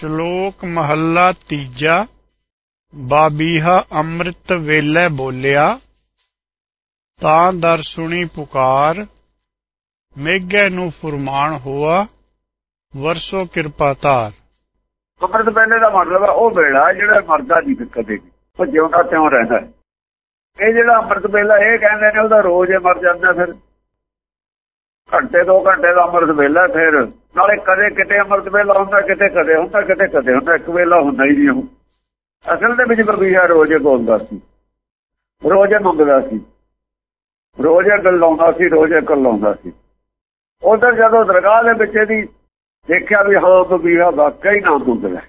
ਸ਼ਲੋਕ ਮਹੱਲਾ ਤੀਜਾ। ਬਾਬੀਹਾ ਅੰਮ੍ਰਿਤ ਵੇਲੇ ਬੋਲਿਆ, ਤਾਂ ਦਰ ਸੁਣੀ ਪੁਕਾਰ, ਮੇਘੇ ਨੂੰ ਫੁਰਮਾਨ ਹੋਆ, ਵਰਸੋ ਕਿਰਪਾ ਧਾਰ। ਅੰਮ੍ਰਿਤ ਵੇਲੇ ਦਾ ਮਤਲਬ ਹੈ ਉਹ ਵੇਲਾ ਜਿਹੜਾ ਮਰਦਾ ਨਹੀਂ ਕਦੇ ਵੀ ਉਹ ਜਿਉਂਦਾ ਤਿਉਂ ਰਹਿੰਦਾ। ਇਹ ਜਿਹੜਾ ਅੰਮ੍ਰਿਤ ਵੇਲਾ ਇਹ ਕਹਿੰਦੇ ਨੇ, ਉਹਦਾ ਰੋਜ਼ ਮਰ ਜਾਂਦਾ ਫਿਰ। ਘੰਟੇ, ਦੋ ਘੰਟੇ ਦਾ ਅੰਮ੍ਰਿਤ ਵੇਲਾ ਫਿਰ। ਨਾਲੇ ਕਦੇ ਕਿਤੇ ਅੰਮ੍ਰਿਤ ਵੇਲਾ ਹੁੰਦਾ, ਕਿਤੇ ਕਦੇ ਹੁੰਦਾ, ਕਿਤੇ ਕਦੇ ਹੁੰਦਾ, ਇੱਕ ਵੇਲਾ ਹੁੰਦਾ ਹੀ ਨਹੀਂ ਉਹ। ਅਸਲ ਦੇ ਵਿੱਚ ਬਬੀਆ ਰੋਜ਼ ਹੀ ਸੀ। ਰੋਜ਼ ਮੰਗਦਾ ਸੀ। ਰੋਜ਼ ਹੀ ਲਾਉਂਦਾ ਸੀ, ਰੋਜ਼ ਹੀ ਲਾਉਂਦਾ ਸੀ। ਉਧਰ ਜਦੋਂ ਦਰਗਾਹ ਦੇ ਵਿੱਚ ਇਹਦੀ ਦੇਖਿਆ ਵੀ ਹਾਂ ਬਬੀਆ ਵਾਕਈ ਨਾ ਮੰਗਦਾ।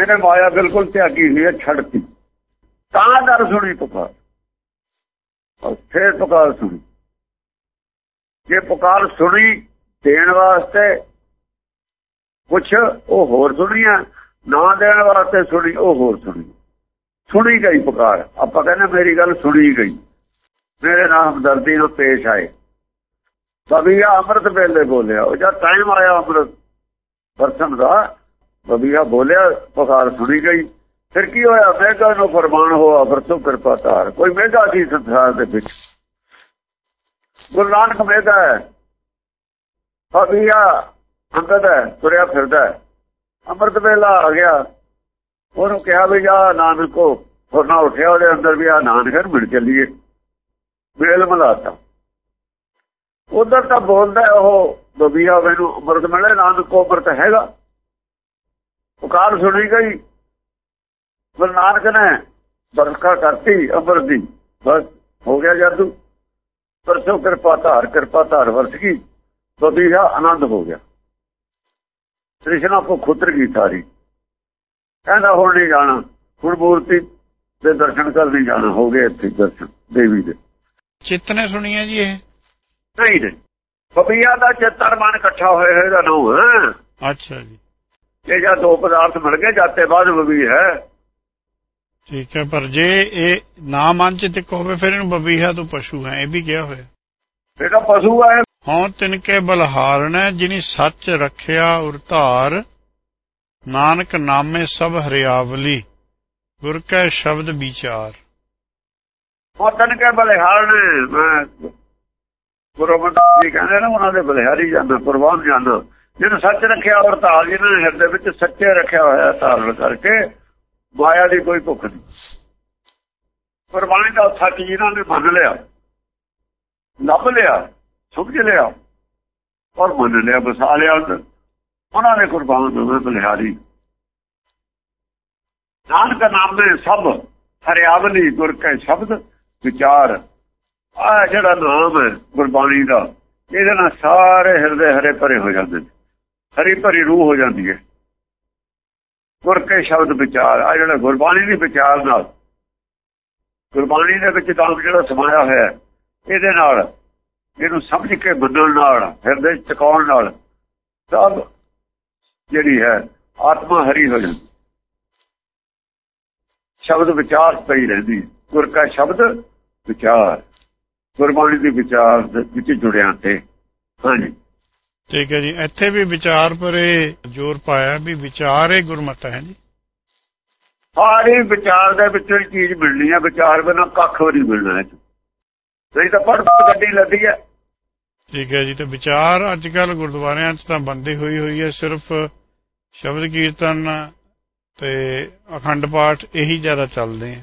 ਇਹਨੇ ਮਾਇਆ ਬਿਲਕੁਲ ਤਿਆਗੀ ਹੋਈ ਹੈ ਛੱਡਤੀ ਤਾਂ ਦਰ ਸੁਣੀ ਪੁਕਾਰ। ਔਰ ਫੇਰ ਪੁਕਾਰ ਸੁਣੀ। ਜੇ ਪੁਕਾਰ ਸੁਣੀ ਦੇਣ ਵਾਸਤੇ ਕੁਛ, ਉਹ ਹੋਰ ਸੁਣੀਆਂ ਨਾ ਦੇਣ ਵਾਸਤੇ ਸੁਣੀ, ਉਹ ਹੋਰ ਸੁਣੀ। ਸੁਣੀ ਗਈ ਪੁਕਾਰ। ਆਪਾਂ ਕਹਿੰਦੇ ਮੇਰੀ ਗੱਲ ਸੁਣੀ ਗਈ। ਮੇਰੇ ਨਾਲ ਹਮਦਰਦੀ ਨੂੰ ਪੇਸ਼ ਆਏ। ਬਬੀਆ ਅੰਮ੍ਰਿਤ ਵੇਲੇ ਬੋਲਿਆ। ਉਹ ਜਦ ਟਾਈਮ ਆਇਆ ਅੰਮ੍ਰਿਤ ਵਰਤਨ ਦਾ ਬਬੀਆ ਬੋਲਿਆ, ਪੁਕਾਰ ਸੁਣੀ ਗਈ। ਫਿਰ ਕੀ ਹੋਇਆ? ਮੇਘਾ ਨੂੰ ਫਰਮਾਨ ਹੋਆ ਵਰਤੋਂ ਕਿਰਪਾ ਧਾਰ। ਕੋਈ ਮਹਿੰਗਾ ਸੀ ਸੰਸਾਰ ਦੇ ਵਿੱਚ। ਗੁਰੂ ਨਾਨਕ ਮੇਘਾ ਹੈ। ਬਬੀਆ ਅੰਗਦ ਹੈ, ਤੁਰਿਆ ਫਿਰਦਾ ਹੈ। ਅੰਮ੍ਰਿਤ ਵੇਲਾ ਆ ਗਿਆ। ਉਹਨੂੰ ਕਿਹਾ ਵੀ ਜਾ ਨਾਨਕੋ ਫੁਰਨਾ ਉੱਠਿਆ, ਉਹਦੇ ਅੰਦਰ ਵੀ ਆ ਨਾਨਕਰ ਮਿਲ ਚੱਲੀਏ। ਵੇਲ ਮਲਾਤਾ। ਉਧਰ ਤਾਂ ਬੋਲਦਾ ਉਹ ਬਬੀਆ ਮੈਨੂੰ ਅੰਮ੍ਰਿਤ ਮਿਲੇ, ਨਾਨਕੋ ਅੰਮ੍ਰਿਤ ਹੈਗਾ। ਪੁਕਾਰ ਸੁਣੀ ਗਈ। ਗੁਰੂ ਨਾਨਕ ਨੇ ਬਰਖਾ ਕਰਤੀ ਅੰਮ੍ਰਿਤ ਦੀ। ਬਸ, ਹੋ ਗਿਆ ਜਾਦੂ। ਪਰਸੋਂ ਕਿਰਪਾ ਧਾਰ ਕਿਰਪਾ ਧਾਰ ਵਰਤ ਗਈ ਬਬੀਆ ਆਨੰਦ ਹੋ ਗਿਆ। ਕ੍ਰਿਸ਼ਨਾ ਕੋ ਖੁੱਤਰ ਗਈ ਸਾਰੀ। ਕਹਿੰਦਾ ਹੁਣ ਨਹੀਂ ਜਾਣਾ। ਹੁਣ ਮੂਰਤੀ ਦੇ ਦਰਸ਼ਨ ਕਰ ਨਹੀਂ ਜਾਣਾ। ਹੋ ਗਏ ਇੱਥੇ ਦਰਸ਼ਨ ਦੇਵੀ ਦੇ। ਚਿੱਤ ਨੇ ਸੁਣੀ ਹੈ ਜੀ ਇਹ? ਨਹੀਂ ਨਹੀਂ ਬਬੀਆ ਦਾ ਚੇਤਰ ਮਨ ਇਕੱਠਾ ਹੋਏ ਹੋਏ ਦਾ ਨਾਮ ਹੈ? ਅੱਛਾ ਜੀ। ਇਹ ਜਾਂ ਦੋ ਪਦਾਰਥ ਮਿਲ ਗਏ ਜਾਤੇ ਬਾਅਦ ਬਬੀ ਹੈ। ਠੀਕ ਹੈ ਪਰ ਜੇ ਇਹ ਨਾ ਮਨ ਚ ਤਿਕ ਹੋਵੇ ਫਿਰ ਇਹਨੂੰ ਬਬੀਹਾ ਤੋਂ ਪਸ਼ੂ ਹੈ ਇਹ ਵੀ ਕਿਹਾ ਹੋਇਆ। ਇਹ ਤਾਂ ਪਸ਼ੂ ਹੈ। ਹਉ ਤਿਨਕੇ ਬਲਹਾਰਣੈ ਜਿਨੀ ਸੱਚ ਰੱਖਿਆ ਉਰ ਧਾਰ ਨਾਨਕ ਨਾਮੇ ਸਭ ਹਰਿਆਵਲੀ ਗੁਰ ਕੈ ਸ਼ਬਦ ਵਿਚਾਰ। ਉਹ ਤਨ ਕੇ ਬਲਿਹਾਰ ਨੇ ਮੈਂ ਗੁਰੂ ਮੰਡੀ ਕਹਿੰਦੇ ਨਾ ਉਹਨਾਂ ਦੇ ਬਲਿਹਾਰੀ ਜਾਂਦਾ ਕੁਰਬਾਨ ਜਾਂਦਾ ਜਿਹਨੂੰ ਸੱਚ ਰੱਖਿਆ ਔਰ ਧਾਰ ਜਿਹਨਾਂ ਨੇ ਹਿਰਦੇ ਵਿੱਚ ਸੱਚੇ ਰੱਖਿਆ ਹੋਇਆ ਧਾਰਨ ਕਰਕੇ ਮਾਇਆ ਦੀ ਕੋਈ ਭੁੱਖ ਨਹੀਂ। ਕੁਰਬਾਨੀ ਦਾ ਸੱਚ ਇਹਨਾਂ ਨੇ ਮੰਨ ਲਿਆ। ਲੱਭ ਲਿਆ ਸਮਝ ਲਿਆ ਔਰ ਮੰਨ ਲਿਆ ਬਸਾ ਲਿਆ ਅੰਦਰ ਉਹਨਾਂ ਨੇ ਕੁਰਬਾਨ ਹੋਵੇ ਬਲਿਹਾਰੀ ਨਾਨਕ ਨਾਮ ਦੇ ਸਭ ਹਰਿਆਵਲੀ, ਗੁਰ ਕੈ ਸ਼ਬਦ ਵਿਚਾਰ। ਆ ਜਿਹੜਾ ਨਾਮ ਹੈ ਗੁਰਬਾਣੀ ਦਾ, ਇਹਦੇ ਨਾਲ ਸਾਰੇ ਹਿਰਦੇ ਹਰੇ ਭਰੇ ਹੋ ਜਾਂਦੇ ਨੇ। ਹਰੀ ਭਰੀ ਰੂਹ ਹੋ ਜਾਂਦੀ ਹੈ। ਗੁਰ ਕੇ ਸ਼ਬਦ ਵਿਚਾਰ, ਆ ਜਿਹੜਾ ਗੁਰਬਾਣੀ ਦੀ ਵਿਚਾਰ ਨਾਲ, ਗੁਰਬਾਣੀ ਦੇ ਵਿੱਚ ਤਾਂ ਜਿਹੜਾ ਸਮਾਇਆ ਹੋਇਆ, ਇਹਦੇ ਨਾਲ, ਇਹਨੂੰ ਸਮਝ ਕੇ ਮੰਨਣ ਨਾਲ, ਹਿਰਦੇ ਚ ਟਿਕਾਉਣ ਨਾਲ, ਸਭ ਜਿਹੜੀ ਹੈ, ਆਤਮਾ ਹਰੀ ਹੋ ਜਾਂਦੀ। ਸ਼ਬਦ ਵਿਚਾਰ ਪਈ ਰਹਿੰਦੀ ਗੁਰ ਕਾ ਸ਼ਬਦ ਵਿਚਾਰ, ਗੁਰਬਾਣੀ ਦੀ ਵਿਚਾਰ ਵਿੱਚ ਜੁੜਿਆ ਤੇ। ਹਾਂਜੀ। ਠੀਕ ਹੈ ਜੀ ਇੱਥੇ ਵੀ ਵਿਚਾਰ ਪਰੇ ਜ਼ੋਰ ਪਾਇਆ ਵੀ ਵਿਚਾਰ ਇਹ ਗੁਰਮਤਿ ਹੈ ਜੀ। ਸਾਰੀ ਵਿਚਾਰ ਦੇ ਵਿੱਚੋਂ ਹੀ ਚੀਜ਼ ਮਿਲਣੀ ਹੈ ਵਿਚਾਰ ਬਿਨਾਂ ਕੱਖ ਵੀ ਨਹੀਂ ਮਿਲਣਾ ਹੈ ਨਹੀਂ ਤਾਂ ਪੜ ਗੱਡੀ ਲੱਦੀ ਹੈ ਠੀਕ ਹੈ ਜੀ ਤੇ ਵਿਚਾਰ ਅੱਜ ਕੱਲ ਗੁਰਦੁਆਰਿਆਂ 'ਚ ਤਾਂ ਬੰਦੀ ਹੋਈ ਹੋਈ ਹੈ ਸਿਰਫ ਸ਼ਬਦ ਕੀਰਤਨ ਤੇ ਅਖੰਡ ਪਾਠ ਇਹੀ ਜ਼ਿਆਦਾ ਚੱਲਦੇ ਆ।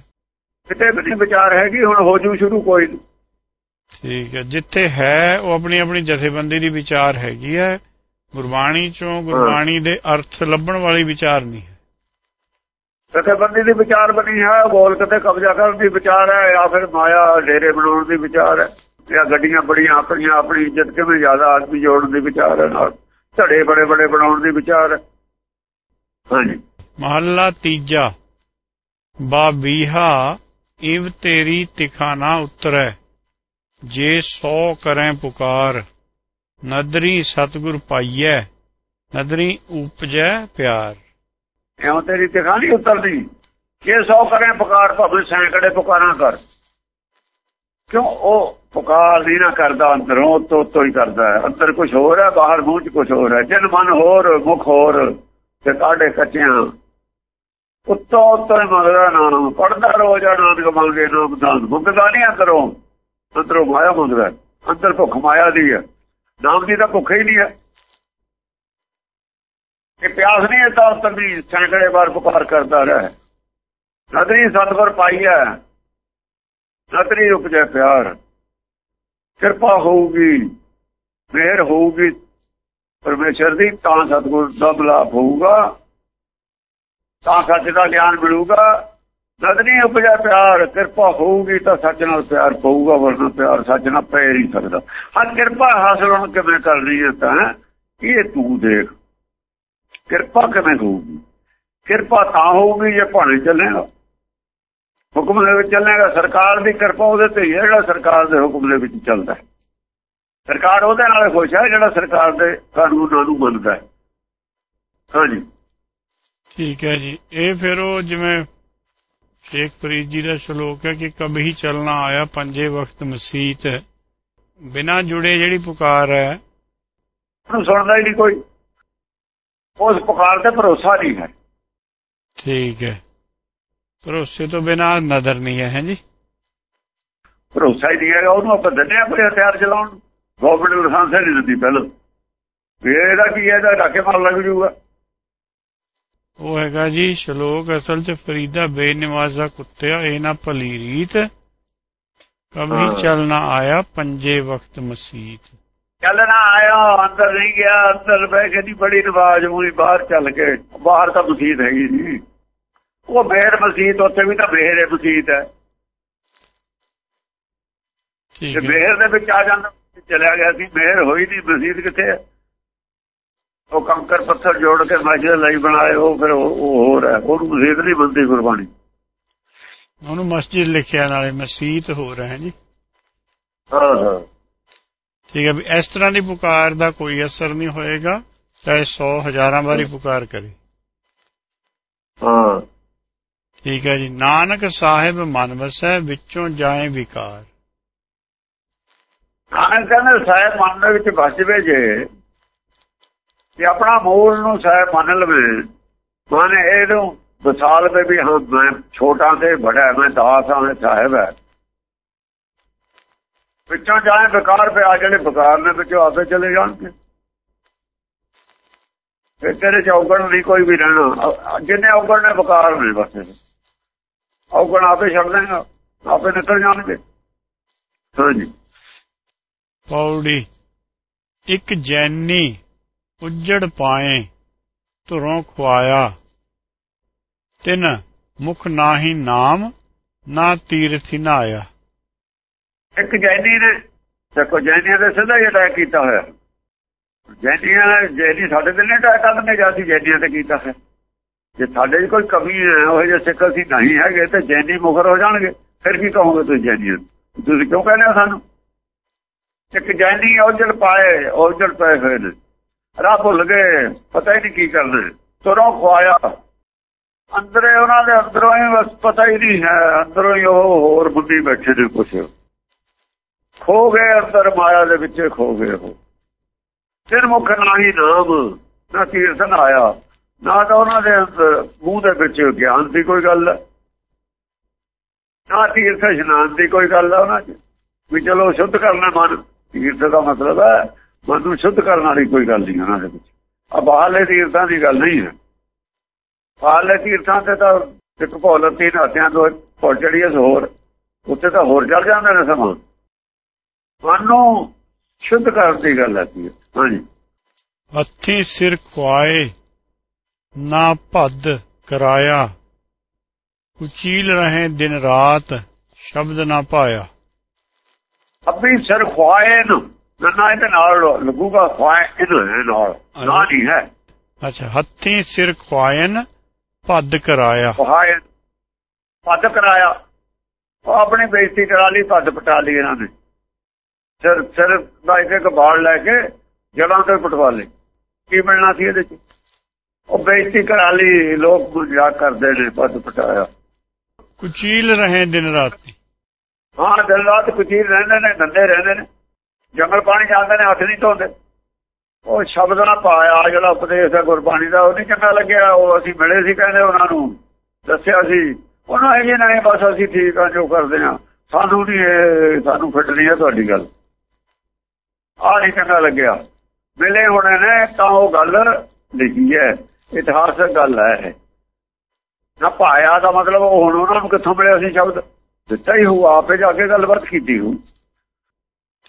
ਕਿਤੇ ਵੀ ਵਿਚਾਰ ਹੈਗੀ ਹੁਣ ਹੋ ਜੂ ਸ਼ੁਰੂ ਕੋਈ ਨਹੀਂ ਠੀਕ ਹੈ। ਜਿੱਥੇ ਹੈ ਉਹ ਆਪਣੀ ਆਪਣੀ ਜਥੇਬੰਦੀ ਦੀ ਵਿਚਾਰ ਹੈਗੀ ਹੈ। ਗੁਰਬਾਣੀ ਚੋਂ ਗੁਰਬਾਣੀ ਦੇ ਅਰਥ ਲੱਭਣ ਵਾਲੀ ਵਿਚਾਰ ਨਹੀਂ ਹੈ। ਜਥੇਬੰਦੀ ਦੀ ਵਿਚਾਰ ਬਣੀ ਹੈ ਬੋਲ ਕੇ ਕਬਜ਼ਾ ਕਰਨ ਦੀ ਵਿਚਾਰ ਹੈ ਜਾਂ ਫਿਰ ਮਾਇਆ ਡੇਰੇ ਬਣਾਉਣ ਦੀ ਵਿਚਾਰ ਹੈ ਜਾਂ ਗੱਡੀਆਂ ਬੜੀਆਂ ਆਪਣੀਆਂ ਆਪਣੀ ਇੱਜ਼ਤ ਕਿਵੇਂ ਜ਼ਿਆਦਾ ਆਦਮੀ ਜੋੜਨ ਦੀ ਵਿਚਾਰ ਹੈ ਨਾਲ ਧੜੇ ਬੜੇ ਬੜੇ ਬਣਾਉਣ ਦੀ ਵਿਚਾਰ ਹੈ। ਹਾਂਜੀ। ਮਹੱਲਾ ਤੀਜਾ। ਬਾਬੀਹਾ ਇਵ ਤੇਰੀ ਤਿਖਾਨਾ ਉਤਰੈ। ਜੇ ਸੋ ਕਰੈ ਪੁਕਾਰ, ਨਦਰੀ ਸਤਗੁਰ ਪਾਈਐ, ਨਦਰੀ ਉਪਜੈ ਪਿਆਰ। ਇਉਂ ਤੇਰੀ ਤਿਖਾ ਨਹੀਂ ਉਤਰਦੀ? ਜੇ ਸੋ ਕਰੇ ਪੁਕਾਰ, ਭਾਵੇਂ ਸੈਂਕੜੇ ਪੁਕਾਰਾਂ ਕਰ। ਕਿਉਂ ਉਹ ਪੁਕਾਰ ਨਹੀਂ ਨਾ ਕਰਦਾ, ਅੰਦਰੋਂ ਤੋਂ ਤੋਂ ਹੀ ਕਰਦਾ ਹੈ। ਅੰਦਰ ਕੁਝ ਹੋਰ ਹੈ, ਬਾਹਰ ਮੂੰਹ ਚ ਕੁਝ ਹੋਰ ਹੈ। ਜਨ ਮਨ ਹੋਰ, ਮੁਖ ਹੋਰ, ਤੇ ਕਾਢੇ ਕੱਚਿਆਂ। ਉੱਤੋਂ ਉੱਤੋਂ ਮੰਗਦਾ ਨਾਮ। ਪੜਦਾ ਰੋਜ਼ ਨਾਨਕ ਮੰਗੇ ਨਾਮ ਦਾਨ ਮੁਕਦਾ ਨਹੀਂ ਅੰਦਰੋਂ। ਅੰਦਰੋਂ ਮਾਇਆ ਮੰਗਦਾ ਅੰਦਰ ਭੁੱਖ ਮਾਇਆ ਦੀ ਹੈ। ਨਾਮ ਦੀ ਤਾਂ ਭੁੱਖ ਹੀ ਨਹੀਂ ਹੈ। ਇਹ ਪਿਆਸ ਨਹੀਂ ਹੈ ਤਾਂ ਉੱਤਰ ਦੀ ਸੈਂਕੜੇ ਵਾਰ ਪੁਕਾਰ ਕਰਦਾ ਰਹਿ ਨਦਰੀ ਸਤਗੁਰ ਪਾਈ ਹੈ ਨਦਰੀ ਉਪਜੇ ਪਿਆਰ। ਕਿਰਪਾ ਹੋਊਗੀ, ਮਿਹਰ ਹੋਊਗੀ। ਪਰਮੇਸ਼ਰ ਦੀ ਤਾਂ ਸਤਗੁਰ ਦਾ ਬਲਾਪ ਹੋਊਗਾ, ਤਾਂ ਸੱਚ ਦਾ ਗਿਆਨ ਮਿਲੂਗਾ। ਨਦਰੀ ਉਪਜੇ ਪਿਆਰ ਕਿਰਪਾ ਹੋਊਗੀ ਤਾਂ ਸੱਚ ਨਾਲ ਪਿਆਰ ਪਊਗਾ, ਵਰਨਾ ਪਿਆਰ ਸੱਚ ਨਾਲ ਪੈ ਨਹੀਂ ਸਕਦਾ। ਹਾਂ, ਕਿਰਪਾ ਹਾਸਲ ਹੁਣ ਕਿਵੇਂ ਕਰਨੀ ਹੈ ਤਾਂ, ਇਹ ਤੂੰ ਦੇਖ। ਕਿਰਪਾ ਕਿਵੇਂ ਹੋਊਗੀ? ਕਿਰਪਾ ਤਾਂ ਹੋਊਗੀ ਜੇ ਭਾਣੇ ਚੱਲੇਗਾ। ਹੁਕਮ ਦੇ ਵਿੱਚ ਚੱਲੇਗਾ, ਸਰਕਾਰ ਦੀ ਕਿਰਪਾ ਉਹਦੇ ਤੇ ਹੀ ਹੈ, ਜਿਹੜਾ ਸਰਕਾਰ ਦੇ ਹੁਕਮ ਦੇ ਵਿੱਚ ਚੱਲਦਾ ਹੈ। ਸਰਕਾਰ ਉਹਦੇ ਨਾਲ ਖੁਸ਼ ਹੈ, ਜਿਹੜਾ ਸਰਕਾਰ ਦੇ ਕਾਨੂੰਨਾਂ ਨੂੰ ਮੰਨਦਾ ਹੈ। ਹਾਂਜੀ। ਠੀਕ ਹੈ ਜੀ। ਇਹ ਫਿਰ ਉਹ ਜਿਵੇਂ ਸ਼ੇਖ ਫਰੀਦ ਜੀ ਦਾ ਸ਼ਲੋਕ ਹੈ ਕਿ ਕਬਹੀ ਚਲਣਾ ਆਇਆ ਪੰਜੇ ਵਕਤ ਮਸੀਤ। ਬਿਨਾ ਜੁੜੇ ਜਿਹੜੀ ਪੁਕਾਰ ਹੈ। ਉਹਨੂੰ ਸੁਣਦਾ ਹੀ ਨਹੀਂ ਕੋਈ। ਉਸ ਪੁਕਾਰ ਤੇ ਭਰੋਸਾ ਨਹੀਂ ਹੈ। ਠੀਕ ਹੈ। ਭਰੋਸੇ ਤੋਂ ਬਿਨਾ ਨਜ਼ਰ ਨਹੀਂ ਹੈ ਹੈ ਜੀ? ਭਰੋਸਾ ਹੀ ਨਹੀਂ ਹੈਗਾ ਉਹਨੂੰ ਆਪਾਂ ਦਿੰਦੇ ਆ ਕੋਈ ਹਥਿਆਰ ਚਲਾਉਣ। ਗਵਰਨਮੈਂਟ ਲਾਇਸੈਂਸ ਨਹੀਂ ਦਿੰਦੀ ਪਹਿਲਾਂ। ਵੀ ਇਹਦਾ ਕੀ ਹੈ? ਇਹਦਾ ਡਾਕੇ ਮਾਰ ਲੱਗ ਜੂਗਾ। ਉਹ ਹੈਗਾ ਜੀ ਸ਼ਲੋਕ ਅਸਲ 'ਚ ਫਰੀਦਾ ਬੇਨਿਵਾਜ਼ਾ ਕੁੱਤਿਆ ਇਹ ਨਾ ਭਲੀ ਰੀਤ ਕਬੀ ਹਾਂ। ਚਲਣਾ ਆਇਆ ਪੰਜੇ ਵਕਤ ਮਸੀਤ। ਚੱਲਣਾ ਆਇਆ ਅੰਦਰ ਨਹੀਂ ਗਿਆ ਅੰਦਰ ਬਹਿ ਕੇ ਦੀ ਬੜੀ ਨਵਾਜ਼ ਹੋਈ ਬਾਹਰ ਚੱਲ ਕੇ। ਬਾਹਰ ਤਾਂ ਮਸਜਿਦ ਹੈਗੀ ਜੀ। ਉਹ ਮੇਰ ਮਸਜਿਦ ਉੱਥੇ ਵੀ ਤਾਂ ਹੈ ਮਸਜਿਦ ਹੈ। ਠੀਕ ਹੈ। ਮੇਰ ਦੇ ਵਿੱਚ ਆ ਜਾਂਦਾ ਚਲਿਆ ਗਿਆ ਸੀ ਮੇਰ ਹੋਈ ਨਹੀਂ ਮਸਜਿਦ ਕਿੱਥੇ ਹੈ? ਉਹ ਕੰਕਰ ਪੱਥਰ ਜੋੜ ਕੇ ਮਸਜਿਦ ਲਈ ਬਣਾਏ ਉਹ ਫਿਰ ਉਹ ਹੋਰ ਹੈ। ਉਹਨੂੰ ਮਸਜਿਦ ਨਹੀਂ ਬੰਦੀ ਕੁਰਬਾਨੀ ਉਹਨੂੰ ਮਸਜਿਦ ਲਿਖਿਆ ਨਾਲੇ ਮਸੀਤ ਹੋ ਰਿਹਾ ਹੈ ਜੀ। ਹਾਂ ਹਾਂ। ਠੀਕ ਹੈ ਵੀ ਇਸ ਤਰ੍ਹਾਂ ਦੀ ਪੁਕਾਰ ਦਾ ਕੋਈ ਅਸਰ ਨਹੀਂ ਹੋਏਗਾ ਚਾਹੇ 100 ਹਜ਼ਾਰਾਂ ਵਾਰੀ ਪੁਕਾਰ ਕਰੇ। ਹਾਂ। ਠੀਕ ਹੈ ਜੀ। ਨਾਨਕ ਸਾਹਿਬ ਮਨ ਵਸੈ ਵਿੱਚੋਂ ਜਾਏ ਵਿਕਾਰ। ਨਾਨਕ ਕਹਿੰਦੇ ਸਾਹਿਬ ਮਨ ਦੇ ਵਿੱਚ ਵਸ ਜਵੇ ਜੇ। ਕਿ ਆਪਣਾ ਮੂਲ ਨੂੰ ਸਾਹਿਬ ਮੰਨ ਲਵੇ। ਮਨ ਇਹਨੂੰ ਵਿਸਾਲ ਦੇ ਵੀ ਹਾਂ, ਮੈਂ ਛੋਟਾ ਤੇ ਵੱਡਾ, ਮੈਂ ਦਾਸ ਹਾਂ, ਮੈਂ ਸਾਹਿਬ ਹੈ। ਵਿੱਚੋਂ ਜਾਏ ਵਿਕਾਰ ਪਿਆ ਜਿਹੜੇ ਵਿਕਾਰ ਨੇ, ਵਿੱਚੋਂ ਆਪੇ ਚਲੇ ਜਾਣਗੇ। ਫਿਰ ਤੇਰੇ ਚੌਗਣ ਨਹੀਂ ਕੋਈ ਵੀ ਰਹਿਣਾ। ਜਿੰਨੇ ਔਗਣ ਨੇ ਵਿਕਾਰ ਨੇ ਬਸ ਔਗਣ ਆਪੇ ਛੱਡ ਦੇਗਾ ਆਪੇ ਨਿਕਲ ਜਾਣਗੇ। ਹਾਂਜੀ। ਪੌੜੀ, ਇੱਕ ਜੈਨੀ ਉੱਜੜ ਪਾਏ, ਧੁਰੋਂ ਖੁਆਇਆ। ਤਿਨ, ਮੁਖ ਨਾਹੀ ਨਾਮ, ਨਾ ਤੀਰਥ ਨਾਇਆ ਇੱਕ ਜੈਨੀ ਨੇ, ਦੇਖੋ ਜੈਨੀਆਂ ਦੇ ਸਿੱਧਾ ਹੀ ਅਟੈਕ ਕੀਤਾ ਹੋਇਆ। ਜੈਨੀਆਂ ਜੈਨੀ ਸਾਡੇ ਤੇ ਨਹੀਂ ਅਟੈਕ ਕਰਨਗੇ ਜਾਂਦੀ ਜੈਨੀਆਂ ਤੇ ਕੀਤਾ ਹੈ ਜੇ ਸਾਡੇ 'ਚ ਕੋਈ ਕਮੀ ਹੈ, ਉਹ ਜੇ ਸਿੱਖ ਅਸੀਂ ਨਹੀਂ ਹੈਗੇ, ਤੇ ਜੈਨੀ ਮੁਖਰ ਹੋ ਜਾਣਗੇ। ਫਿਰ ਕੀ ਕਹੋਗੇ ਤੁਸੀਂ ਜੈਨੀਆਂ ਤੁਸੀਂ ਕਿਉਂ ਕਹਿੰਦੇ ਹੋ ਸਾਨੂੰ? ਇੱਕ ਜੈਨੀ ਔਜਲ ਪਾਏ ਔਜਲ ਪਏ ਹੋਏ ਨੇ। ਰਾਹ ਭੁੱਲ ਗਏ, ਪਤਾ ਹੀ ਨਹੀਂ ਕੀ ਕਰਨਾ ਤੁਰੋਂ ਖਵਾਇਆ ਅੰਦਰੇ ਉਹਨਾਂ ਦੇ ਅੰਦਰੋਂ ਹੀ ਬਸ ਪਤਾ ਹੀ ਨਹੀਂ ਹੈ, ਅੰਦਰੋਂ ਹੀ ਉਹ ਹੋਰ ਬੁੱਢੀ ਬੈਠੇ ਨੇ ਕੁਛ। ਖੋ ਗਏ ਅੰਦਰ, ਮਾਇਆ ਦੇ ਵਿੱਚ ਖੋ ਗਏ ਉਹ। ਫਿਰ ਮੁਖ ਨਾਹੀ ਨਾਮ, ਨਾ ਕੀਰਤਨ ਆਇਆ। ਨਾ ਤਾਂ ਉਹਨਾਂ ਦੇ ਅੰਦਰ, ਮੂੰਹ ਦੇ ਵਿੱਚ ਗਿਆਨ ਦੀ ਕੋਈ ਗੱਲ। ਨਾ ਤੀਰਥ ਇਸ਼ਨਾਨ ਦੀ ਕੋਈ ਗੱਲ ਹੈ ਉਹਨਾਂ 'ਚ। ਵੀ ਚਲੋ, ਸ਼ੁੱਧ ਕਰਨਾ ਮਨ। ਤੀਰਥ ਦਾ ਮਤਲਬ ਹੈ ਮਨ ਨੂੰ ਸ਼ੁੱਧ ਕਰਨ ਵਾਲੀ ਕੋਈ ਗੱਲ ਨਹੀਂ ਉਹਨਾਂ ਦੇ ਵਿੱਚ। ਆ ਬਾਹਰਲੇ ਤੀਰਥਾਂ ਦੀ ਗੱਲ ਨਹੀਂ ਹੈ। ਬਾਹਰਲੇ ਤੀਰਥਾਂ ਤੇ ਤਾਂ ਇੱਕ ਭੌਲਤੀ ਨਾਤਿਆਂ ਤੋਂ ਭੁੱਲ ਚੜੀ ਹੈ ਹੋਰ ਉੱਥੇ ਤਾਂ ਹੋਰ ਚੜ ਜਾਂਦੇ ਨੇ ਸਮਾਂ। ਮਨ ਨੂੰ ਸ਼ੁੱਧ ਕਰਨ ਦੀ ਗੱਲ ਆਤੀ ਹੈ ਹਾਂਜੀ। ਹੱਥੀ ਸਿਰ ਖਵਾਏ ਨਾ ਭੱਦ ਕਰਾਇਆ। ਕੁਚੀਲ ਰਹੇ ਦਿਨ ਰਾਤ ਸ਼ਬਦ ਨਾ ਪਾਇਆ। ਅੱਬੀ ਸਿਰ ਖਵਾਏ ਨੂੰ। ਨਾ ਇਹਦੇ ਨਾਲ ਲੱਗੂਗਾ ਖਵਾਏ ਇਹਦੇ ਨਾਲ। ਨਾ ਨਹੀਂ ਹੈ ਅੱਛਾ ਹੱਥੀ ਸਿਰ ਖਵਾਇਨ ਭੱਦ ਕਰਾਇਆ। ਖਵਾਏ ਪੱਦ ਕਰਾਇਆ। ਉਹ ਆਪਣੀ ਬੇਇੱਜ਼ਤੀ ਕਰਾ ਲਈ ਪੱਦ ਪਟਾ ਲਈ ਇਹਨਾਂ ਨੇ। ਸਿਰ ਸਿਰ ਦਾ ਇੱਕ ਇੱਕ ਬਾਲ ਲੈ ਕੇ ਜੜਾਂ ਤੇ ਪਟਵਾ ਲਈ ਕੀ ਮਿਲਣਾ ਸੀ ਇਹਦੇ ਚ? ਉਹ ਬੇਇੱਜ਼ਤੀ ਕਰਾ ਲਈ ਲੋਕ ਮਜ਼ਾਕ ਕਰਦੇ ਨੇ ਪੱਦ ਪਟਾਇਆ। ਕੁਚੀਲ ਰਹੇ ਦਿਨ ਰਾਤੀ। ਹਾਂ ਦਿਨ ਰਾਤ ਕੁਚੀਰ ਰਹਿੰਦੇ ਨੇ ਗੰਦੇ ਰਹਿੰਦੇ ਨੇ। ਜੰਗਲ ਪਾਣੀ ਜਾਂਦੇ ਨੇ, ਹੱਥ ਨਹੀਂ ਧੋਂਦੇ। ਉਹ ਸ਼ਬਦ ਨਾ ਪਾਇਆ ਜਿਹੜਾ ਉਪਦੇਸ਼ ਹੈ ਗੁਰਬਾਣੀ ਦਾ, ਉਹ ਨਹੀਂ ਚੰਗਾ ਲੱਗਿਆ। ਉਹ ਅਸੀਂ ਮਿਲੇ ਸੀ ਕਹਿੰਦੇ ਉਹਨਾਂ ਨੂੰ, ਦੱਸਿਆ ਸੀ। ਉਹਨਾਂ ਇਹ ਨਹੀਂ ਬਸ ਅਸੀਂ ਠੀਕ ਆ, ਜੋ ਕਰਦੇ ਆ। ਸਾਨੂੰ ਨਹੀਂ ਸਾਨੂੰ ਫਿੱਟ ਨਹੀਂ ਹੈ ਤੁਹਾਡੀ ਗੱਲ। ਆ ਨਹੀਂ ਚੰਗਾ ਲੱਗਿਆ। ਮਿਲੇ ਹੋਣੇ ਨੇ, ਤਾਂ ਉਹ ਗੱਲ ਲਿਖੀ ਹੈ। ਇਤਿਹਾਸਕ ਗੱਲ ਹੈ ਨਾ ਪਾਇਆ ਦਾ ਮਤਲਬ ਹੁਣ ਉਹਨਾਂ ਨੂੰ ਕਿੱਥੋਂ ਮਿਲਿਆ ਸੀ ਸ਼ਬਦ? ਦਿੱਤਾ ਹੀ ਹੋ ਆਪੇ ਜਾ ਕੇ ਗੱਲਬਾਤ ਕੀਤੀ ਹੋ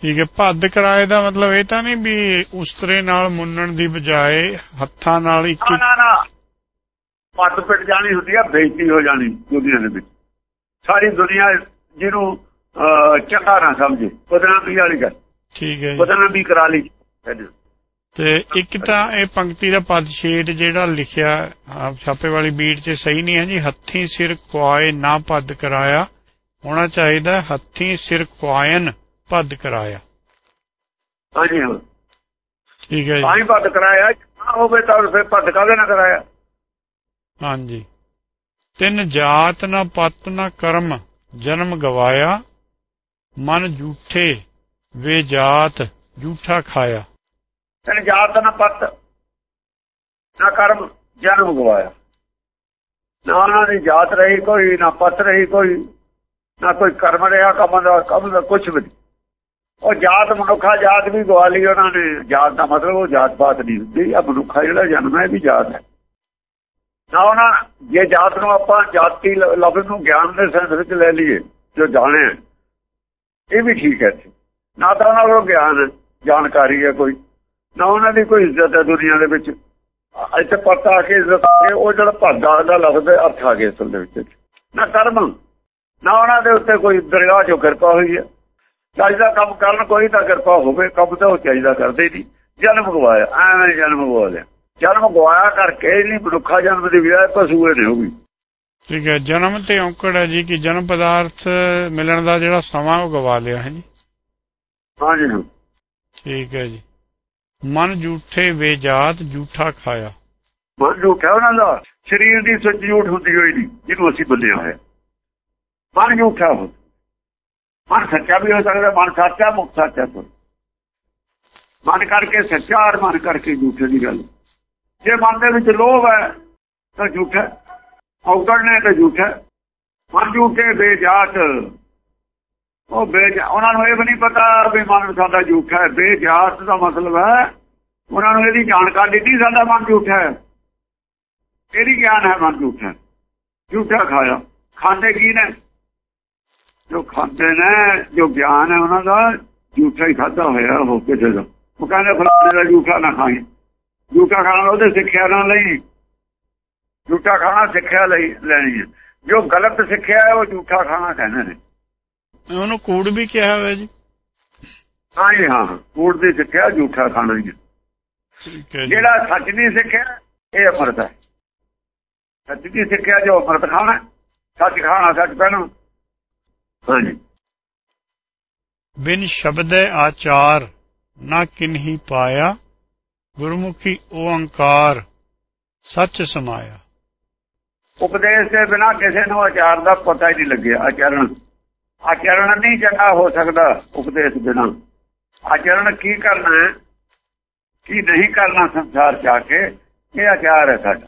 ਠੀਕ ਹੈ ਭੱਦ ਕਰਾਏ ਦਾ ਮਤਲਬ ਇਹ ਤਾਂ ਨਹੀਂ ਵੀ ਉਸਤਰੇ ਨਾਲ ਮੁੰਨਣ ਦੀ ਬਜਾਏ ਹੱਥਾਂ ਨਾਲ ਇੱਕ ਨਾ ਨਾ ਪੱਟ ਪਿੱਟ ਜਾਣੀ ਹੁੰਦੀ ਆ ਬੇਇੱਜ਼ਤੀ ਹੋ ਜਾਣੀ ਦੁਨੀਆ ਦੇ ਵਿੱਚ। ਸਾਰੀ ਦੁਨੀਆ ਜਿਹਨੂੰ ਚੰਗਾ ਨਾ ਸਮਝੇ ਬਦਨਾਮੀ ਵਾਲੀ ਗੱਲ। ਠੀਕ ਹੈ ਬਦਨਾਮੀ ਕਰਾ ਲਈ। ਤੇ ਇੱਕ ਤਾਂ ਇਹ ਪੰਕਤੀ ਦਾ ਪਦ ਛੇਦ ਜਿਹੜਾ ਲਿਖਿਆ ਛਾਪੇ ਵਾਲੀ ਬੀਟ 'ਚ ਸਹੀ ਨਹੀਂ ਹੈ ਜੀ ਹੱਥੀਂ ਸਿਰ ਕੁਆਏ ਨਾ ਪੱਦ ਕਰਾਇਆ। ਹੋਣਾ ਚਾਹੀਦਾ ਹੱਥੀਂ ਸਿਰ ਕੁਆਇਨ। ਪੱਦ ਕਰਾਇਆ। ਹਾਂਜੀ ਠੀਕ ਹੈ ਜੀ। ਹੀ ਪੱਟ ਕਰਾਇਆ ਨਾ ਹੋਵੇ ਤਾਂ ਫਿਰ ਪੱਟ ਕਾਹਦੇ ਨਾ ਕਰਾਇਆ? ਹਾਂਜੀ। ਤਿੰਨ ਜਾਤ ਨਾ ਪਤ ਨਾ ਕਰਮ ਜਨਮ ਗਵਾਇਆ ਮਨ ਝੂਠੇ ਵੇ ਜਾਤ ਝੂਠਾ ਖਾਇਆ। ਤੈਨੂੰ ਜਾਤ ਨਾ ਪੱਤ ਨਾ ਕਰਮ ਜਨਮ ਗਵਾਇਆ। ਨਾ ਉਹਨਾਂ ਦੀ ਜਾਤ ਰਹੀ ਕੋਈ ਨਾ ਪੱਤ ਰਹੀ ਕੋਈ ਨਾ ਕੋਈ ਕਰਮ ਰਿਹਾ ਕੰਮ ਦਾ ਕੰਮ ਦਾ ਕੁਝ ਵੀ ਨਹੀਂ। ਉਹ ਜਾਤ ਮਨੁੱਖਾ ਜਾਤ ਵੀ ਗਵਾ ਲਈ ਉਹਨਾਂ ਨੇ। ਜਾਤ ਦਾ ਮਤਲਬ ਉਹ ਜਾਤ ਪਾਤ ਨਹੀਂ ਹੁੰਦੀ। ਆ ਮਨੁੱਖਾ ਜਿਹੜਾ ਜਨਮ ਹੈ, ਇਹ ਵੀ ਜਾਤ ਹੈ। ਨਾ ਉਹਨਾਂ ਜੇ ਜਾਤ ਨੂੰ ਆਪਾਂ ਜਾਤੀ ਲਫ਼ਜ਼ ਨੂੰ ਗਿਆਨ ਦੇ ਸੈਂਸ ਵਿੱਚ ਲੈ ਲਈਏ, ਜੋ ਜਾਣਿਆ, ਇਹ ਵੀ ਠੀਕ ਹੈ ਇੱਥੇ। ਨਾ ਤਾਂ ਉਹਨਾਂ ਕੋਲ ਗਿਆਨ ਜਾਣਕਾਰੀ ਹੈ ਕੋਈ। ਨਾ ਉਹਨਾਂ ਦੀ ਕੋਈ ਇੱਜ਼ਤ ਹੈ ਦੁਨੀਆ ਦੇ ਵਿੱਚ। ਇੱਥੇ ਪਤਾ ਆ ਕੇ ਇੱਜ਼ਤ ਆ ਕੇ ਉਹ ਜਿਹੜਾ ਭਾਗਾ ਦਾ ਲਫ਼ਜ਼ ਹੈ, ਅਰਥ ਆ ਗਿਆ ਅਸਲ ਦੇ ਵਿੱਚ। ਨਾ ਕਰਮ। ਨਾ ਉਹਨਾਂ ਦੇ ਉੱਤੇ ਕੋਈ ਦਰਗਾਹ ਜੋ ਕਿਰਪਾ ਹੋਈ ਹੈ। ਚਾਹੀਦਾ ਕੰਮ ਕਰਨ ਕੋਈ ਤਾਂ ਕਿਰਪਾ ਹੋਵੇ ਕੰਮ ਤਾਂ ਉਹ ਚਾਹੀਦਾ ਕਰਦੇ ਨਹੀਂ ਜਨਮ ਗਵਾਇਆ ਐਵੇਂ ਜਨਮ ਗਵਾ ਲਿਆ। ਜਨਮ ਗਵਾਇਆ ਕਰਕੇ ਇਹ ਨਹੀਂ ਮਨੁੱਖਾ ਜਨਮ ਦੀ ਵਿਆਹ ਪਸ਼ੂਏ ਨੇ ਵੀ ਠੀਕ ਹੈ ਜਨਮ ਤੇ ਔਕੜ ਹੈ ਜੀ ਕਿ ਜਨਮ ਪਦਾਰਥ ਮਿਲਣ ਦਾ ਜਿਹੜਾ ਸਮਾਂ ਉਹ ਗਵਾ ਲਿਆ ਹੈ ਜੀ। ਹਾਂਜੀ ਹਾਂ। ਠੀਕ ਹੈ ਜੀ। ਮਨ ਝੂਠੇ ਵੇ ਜਾਤ ਝੂਠਾ ਖਾਇਆ। ਮਨ ਝੂਠਾ ਉਹਨਾਂ ਦਾ। ਸਰੀਰ ਦੀ ਸੱਚ ਝੂਠ ਹੁੰਦੀ ਹੋਈ ਨਹੀਂ ਜਿਹਨੂੰ ਅਸੀਂ ਬੰਦਿਆ ਹੋਇਆ। ਮਨ ਝੂਠਾ ਹੋ ਮਨ ਸੱਚਾ ਵੀ ਹੋ ਸਕਦਾ, ਮਨ ਸੱਚਾ ਮੁਕਤ ਸੱਚਾ ਤੋਂ ਮਨ ਕਰਕੇ ਸੱਚਾ ਔਰ ਮਨ ਕਰਕੇ ਝੂਠੇ ਦੀ ਗੱਲ। ਜੇ ਮਨ ਦੇ ਵਿੱਚ ਲੋਭ ਹੈ, ਤਾਂ ਝੂਠਾ ਔਗਣ ਨੇ ਤਾਂ ਝੂਠਾ ਮਨ ਝੂਠੇ, ਬੇਜਾਤ। ਉਹ ਬੇਜਾ, ਉਹਨਾਂ ਨੂੰ ਇਹ ਵੀ ਨਹੀਂ ਪਤਾ ਵੀ ਮਨ ਸਾਡਾ ਝੂਠਾ ਹੈ। ਬੇਜਾਤ ਦਾ ਮਤਲਬ ਹੈ, ਉਹਨਾਂ ਨੂੰ ਇਹਦੀ ਜਾਣਕਾਰੀ ਨਹੀਂ ਸਾਡਾ ਮਨ ਝੂਠਾ ਹੈ। ਇਹਦੀ ਗਿਆਨ ਹੈ ਮਨ ਝੂਠਾ ਹੈ। ਝੂਠਾ ਖਾਇਆ। ਖਾਂਦੇ ਕੀ ਨੇ? ਜੋ ਖਾਂਦੇ ਨੇ ਜੋ ਗਿਆਨ ਹੈ ਉਹਨਾਂ ਦਾ ਝੂਠਾ ਹੀ ਖਾਦਾ ਹੋਇਆ ਹੋ ਕਿਸੇ ਦਾ ਉਹ ਕਹਿੰਦੇ ਫਲਾਣੇ ਦਾ ਝੂਠਾ ਨਾ ਖਾਈ। ਝੂਠਾ ਖਾਣਾ ਉਹਦੇ ਸਿੱਖਿਆ ਨਾਲ ਲਈ ਝੂਠਾ ਖਾਣਾ ਸਿੱਖਿਆ ਲਈ ਲੈਣੀ ਹੈ। ਜੋ ਗਲਤ ਸਿੱਖਿਆ ਹੈ ਉਹ ਝੂਠਾ ਖਾਣਾ ਕਹਿੰਦੇ ਨੇ। ਉਹਨੂੰ ਕੂੜ ਵੀ ਕਿਹਾ ਹੋਇਆ ਜੀ? ਹਾਂ ਜੀ ਹਾਂ ਕੂੜ ਦੀ ਸਿੱਖਿਆ ਝੂਠਾ ਖਾਣਾ ਹੀ ਜਿਹੜਾ ਸੱਚ ਦੀ ਸਿੱਖਿਆ ਇਹ ਅਮਰਤ ਹੈ। ਸੱਚ ਦੀ ਸਿੱਖਿਆ ਜੋ ਅਮਰਤ ਖਾਣਾ ਸੱਚ ਖਾਣਾ ਸੱਚ ਪਹਿਣਾ ਹਾਂਜੀ। ਬਿਨ ਸ਼ਬਦੈ ਆਚਾਰ ਨਾ ਕਿਨਹੀ ਪਾਇਆ ਗੁਰਮੁਖੀ ਓੰਕਾਰ ਸੱਚ ਸਮਾਇਆ। ਉਪਦੇਸ਼ ਦੇ ਬਿਨਾ ਕਿਸੇ ਨੂੰ ਆਚਾਰ ਦਾ ਪਤਾ ਹੀ ਨਹੀਂ ਲੱਗਿਆ ਆਚਰਣ। ਆਚਰਣ ਨਹੀਂ ਚੰਗਾ ਹੋ ਸਕਦਾ ਉਪਦੇਸ਼ ਬਿਨਾ। ਆਚਰਣ ਕੀ ਕਰਨਾ ਹੈ ਕੀ ਨਹੀਂ ਕਰਨਾ ਸੰਸਾਰ ਚ ਆ ਕੇ ਇਹ ਆਚਾਰ ਹੈ ਸਾਡਾ।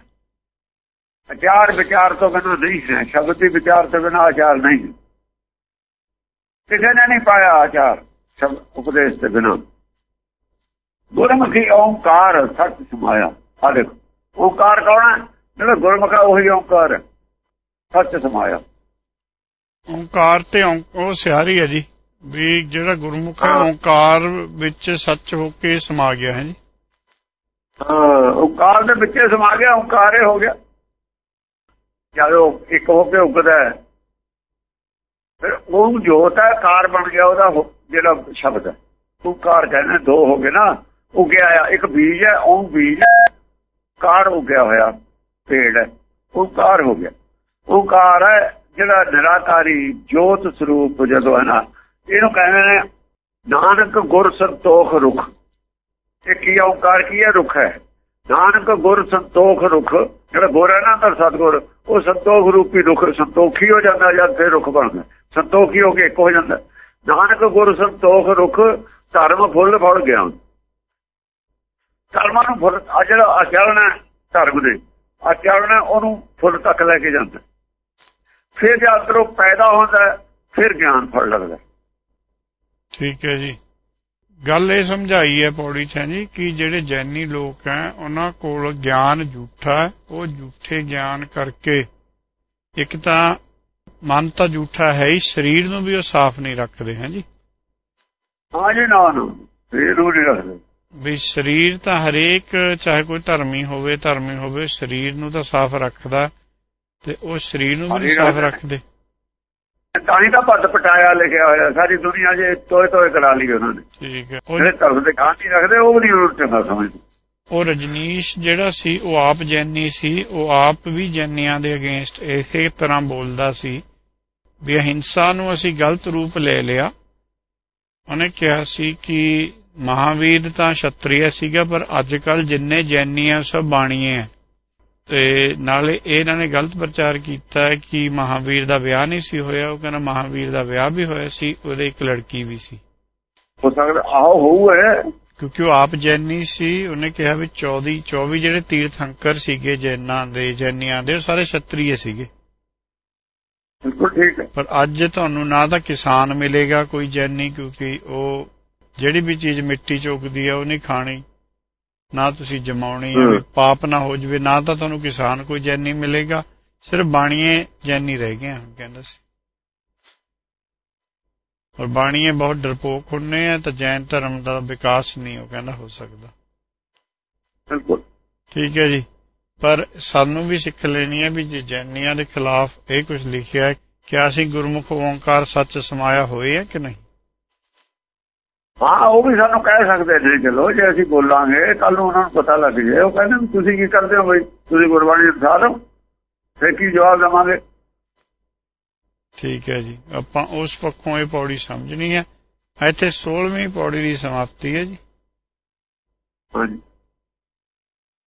ਆਚਾਰ ਵਿਚਾਰ ਤੋਂ ਬਿਨਾ ਨਹੀਂ ਹੈ ਸ਼ਬਦ ਦੀ ਵਿਚਾਰ ਤੋਂ ਬਿਨਾ ਆਚਾਰ ਨਹੀਂ। ਕਿਸੇ ਨੇ ਨਹੀਂ ਪਾਇਆ ਆਚਾਰ ਸ਼ਬਦ ਉਪਦੇਸ਼ ਦੇ ਬਿਨਾ। ਗੁਰਮੁਖੀ ਓੰਕਾਰ ਸੱਚ ਸਮਾਇਆ। ਆ ਦੇਖੋ ਓੰਕਾਰ ਕੌਣ ਹੈ? ਜਿਹੜਾ ਗੁਰਮੁਖਾ ਉਹੀ ਓੰਕਾਰ ਹੈ। ਸੱਚ ਸਮਾਇਆ। ਓੰਕਾਰ ਤੇ ਉਹ ਸਿਆਰੀ ਹੈ ਜੀ। ਵੀ ਜਿਹੜਾ ਗੁਰਮੁਖ ਹੈ। ਓੰਕਾਰ ਵਿੱਚ ਸੱਚ ਹੋ ਕੇ ਸਮਾ ਗਿਆ ਹੈ ਜੀ। ਓਂਕਾਰ ਦੇ ਵਿੱਚੇ ਸਮਾ ਗਿਆ ਓਂਕਾਰ ਹੀ ਹੋ ਗਿਆ। ਜਦੋਂ ਇੱਕ ਹੋ ਕੇ ਉੱਗਦਾ ਫਿਰ ਉਹ ਜੋਤ ਹੈ, ਕਾਰ ਬਣ ਗਿਆ ਉਹਦਾ ਜਿਹੜਾ ਸ਼ਬਦ ਹੈ। ਕਾਰ ਕਹਿੰਦੇ, ਦੋ ਹੋ ਗਏ ਨਾ, ਉੱਗਿਆ ਆ, ਇੱਕ ਬੀਜ ਹੈ, ਉਹ ਬੀਜ ਕਾਰ ਉੱਗਿਆ ਹੋਇਆ, ਪੇੜ ਹੈ ਕਾਰ ਹੋ ਗਿਆ। ਓਂਕਾਰ ਹੈ, ਜਿਹੜਾ ਨਿਰਾਕਾਰੀ ਜੋਤ ਸਰੂਪ ਜਦੋਂ ਹੈ ਨਾ, ਇਹਨੂੰ ਕਹਿੰਦੇ ਨੇ ਨਾਨਕ ਗੁਰ ਸੰਤੋਖ ਰੁਖ। ਇਹ ਕੀ ਹੈ ਓਂਕਾਰ ਕੀ ਹੈ ਰੁਖ ਹੈ। ਨਾਨਕ ਗੁਰ ਸੰਤੋਖ ਰੁਖ, ਜਿਹੜਾ ਗੁਰ ਹੈ ਨਾ ਅੰਦਰ ਸਤਗੁਰ, ਉਹ ਸੰਤੋਖ ਰੂਪੀ ਰੁਖ, ਸੰਤੋਖੀ ਹੋ ਜਾਂਦਾ ਜਦ ਫਿਰ ਰੁਖ ਬਣਦਾ ਸੰਤੋਖੀ ਹੋ ਕੇ ਇੱਕ ਹੋ ਜਾਂਦਾ ਨਾਨਕ ਗੁਰ ਸੰਤੋਖ ਰੁਖ, ਧਰਮ ਫੁੱਲ ਫੜ ਗਿਆ। ਕਰਮਾਂ ਨੂੰ ਫੁੱਲ ਆ ਜਿਹੜਾ ਆਚਰਣ ਹੈ ਧਰਮ ਦੇ, ਆਚਰਣ ਉਹਨੂੰ ਫੁੱਲ ਤੱਕ ਲੈ ਕੇ ਜਾਂਦਾ ਫਿਰ ਜੇ ਅੰਦਰੋਂ ਪੈਦਾ ਹੁੰਦਾ ਫਿਰ ਗਿਆਨ ਫੜ ਲੱਗਦਾ ਠੀਕ ਹੈ ਜੀ। ਗੱਲ ਇਹ ਸਮਝਾਈ ਹੈ ਪੌੜੀ ਚ ਜੀ ਕਿ ਜਿਹੜੇ ਜੈਨੀ ਲੋਕ ਹੈ ਉਹਨਾਂ ਕੋਲ ਗਿਆਨ ਝੂਠਾ ਉਹ ਝੂਠੇ ਗਿਆਨ ਕਰਕੇ ਇੱਕ ਤਾਂ ਮਨ ਤਾਂ ਝੂਠਾ ਹੈ ਹੀ ਸਰੀਰ ਨੂੰ ਵੀ ਉਹ ਸਾਫ਼ ਨਹੀਂ ਰੱਖਦੇ ਹੈ ਜੀ? ਹਾਂ ਜੀ ਨਾ ਨਾ ਫਿਰ ਉਹ ਨਹੀਂ ਰੱਖਦੇ। ਵੀ ਸਰੀਰ ਤਾਂ ਹਰੇਕ ਚਾਹੇ ਕੋਈ ਧਰਮੀ ਹੋਵੇ ਧਰਮੀ ਹੋਵੇ ਸਰੀਰ ਨੂੰ ਤਾਂ ਸਾਫ਼ ਰੱਖਦਾ ਤੇ ਉਹ ਸਰੀਰ ਨੂੰ ਵੀ ਸਾਫ਼ ਰੱਖਦੇ। ਤਾਂ ਹੀ ਤਾਂ ਪੱਦ ਪਟਾਇਆ ਲਿਖਿਆ ਹੋਇਆ। ਸਾਰੀ ਦੁਨੀਆ 'ਚ ਤੋਏ ਤੋਏ ਕਰਾ ਲਈ ਉਹਨਾਂ ਨੇ। ਠੀਕ ਹੈ। ਜਿਹੜੇ ਧਰਮ ਦੇ ਨਹੀਂ ਰੱਖਦੇ ਉਹ ਵੀ ਉਹਨੂੰ ਚੰਗਾ ਸਮਝਦੇ। ਉਹ ਰਜਨੀਸ਼ ਜਿਹੜਾ ਸੀ ਉਹ ਆਪ ਜੈਨੀ ਸੀ ਉਹ ਆਪ ਵੀ ਜੈਨੀਆਂ ਦੇ ਅਗੇਂਸਟ ਇਸੇ ਤਰ੍ਹਾਂ ਬੋਲਦਾ ਸੀ ਵੀ ਅਹਿੰਸਾ ਨੂੰ ਅਸੀਂ ਗਲਤ ਰੂਪ ਲੈ ਲਿਆ। ਉਹਨੇ ਕਿਹਾ ਸੀ ਕਿ ਮਹਾਵੀਰ ਤਾਂ ਛਤਰੀਆ ਸੀਗਾ ਪਰ ਅੱਜ ਕੱਲ ਜਿੰਨੇ ਜੈਨੀ ਆ ਸਭ ਬਾਣੀਏ ਤੇ ਨਾਲੇ ਇਹਨਾਂ ਨੇ ਗਲਤ ਪ੍ਰਚਾਰ ਕੀਤਾ ਕਿ ਮਹਾਵੀਰ ਦਾ ਵਿਆਹ ਨਹੀਂ ਸੀ ਹੋਇਆ। ਉਹ ਕਹਿੰਦਾ ਮਹਾਵੀਰ ਦਾ ਵਿਆਹ ਵੀ ਹੋਇਆ ਸੀ ਉਹਦੇ ਇੱਕ ਲੜਕੀ ਵੀ ਸੀ। ਹੋ ਸਕਦਾ ਆਹੋ ਹੋਊਗਾ ਕਿਉਂਕਿ ਉਹ ਆਪ ਜੈਨੀ ਸੀ ਉਹਨੇ ਕਿਹਾ ਵੀ 24 24 ਜਿਹੜੇ ਤੀਰਥੰਕਰ ਸੀਗੇ ਜੈਨਾਂ ਦੇ ਜੈਨੀਆਂ ਦੇ ਉਹ ਸਾਰੇ ਛਤਰੀਏ ਸੀਗੇ। ਬਿਲਕੁਲ ਠੀਕ ਹੈ। ਪਰ ਅੱਜ ਤੁਹਾਨੂੰ ਨਾ ਤਾਂ ਕਿਸਾਨ ਮਿਲੇਗਾ ਕੋਈ ਜੈਨੀ ਕਿਉਂਕਿ ਉਹ ਜਿਹੜੀ ਵੀ ਚੀਜ਼ ਮਿੱਟੀ ਚ ਉਗਦੀ ਹੈ ਉਹ ਨਹੀਂ ਖਾਣੀ। ਨਾ ਤੁਸੀਂ ਜਮਾਉਣੀ ਹੈ। ਪਾਪ ਨਾ ਹੋ ਜਵੇ ਨਾ ਤਾਂ ਤੁਹਾਨੂੰ ਕਿਸਾਨ ਕੋਈ ਜੈਨੀ ਮਿਲੇਗਾ। ਸਿਰਫ ਬਾਣੀਏ ਜੈਨੀ ਰਹਿ ਗਏ ਹਨ ਕਹਿੰਦਾ ਸੀ। ਔਰ ਬਾਣੀਏ ਬਹੁਤ ਡਰਪੋਕ ਹੁੰਨੇ ਆ ਤਾਂ ਜੈਨ ਧਰਮ ਦਾ ਵਿਕਾਸ ਨਹੀਂ ਉਹ ਕਹਿੰਦਾ ਹੋ ਸਕਦਾ। ਬਿਲਕੁਲ। ਠੀਕ ਹੈ ਜੀ। ਪਰ ਸਾਨੂੰ ਵੀ ਸਿੱਖ ਲੈਣੀ ਹੈ ਵੀ ਜੇ ਜੈਨੀਆਂ ਦੇ ਖਿਲਾਫ ਇਹ ਕੁਝ ਲਿਖਿਆ ਹੈ ਕਿ ਅਸੀਂ ਗੁਰਮੁਖ ਓੰਕਾਰ ਸੱਚ ਸਮਾਇਆ ਹੋਏ ਹੈ ਕਿ ਨਹੀਂ? ਹਾਂ ਉਹ ਵੀ ਸਾਨੂੰ ਕਹਿ ਸਕਦੇ ਨੇ ਚਲੋ ਜੇ ਅਸੀਂ ਬੋਲਾਂਗੇ ਕੱਲ ਨੂੰ ਉਹਨਾਂ ਨੂੰ ਪਤਾ ਲੱਗ ਜਾਏ ਉਹ ਕਹਿੰਦੇ ਵੀ ਤੁਸੀਂ ਕੀ ਕਰਦੇ ਹੋ ਬਈ? ਤੁਸੀਂ ਗੁਰਬਾਣੀ ਅਨੁਸਾਰ ਹੋ? ਫਿਰ ਕੀ ਜਵਾਬ ਦੇਵਾਂਗੇ? ਠੀਕ ਹੈ ਜੀ। ਆਪਾਂ ਉਸ ਪੱਖੋਂ ਇਹ ਪੌੜੀ ਸਮਝਣੀ ਹੈ। ਇੱਥੇ 16ਵੀਂ ਪੌੜੀ ਦੀ ਸਮਾਪਤੀ ਹੈ ਜੀ। ਹਾਂਜੀ।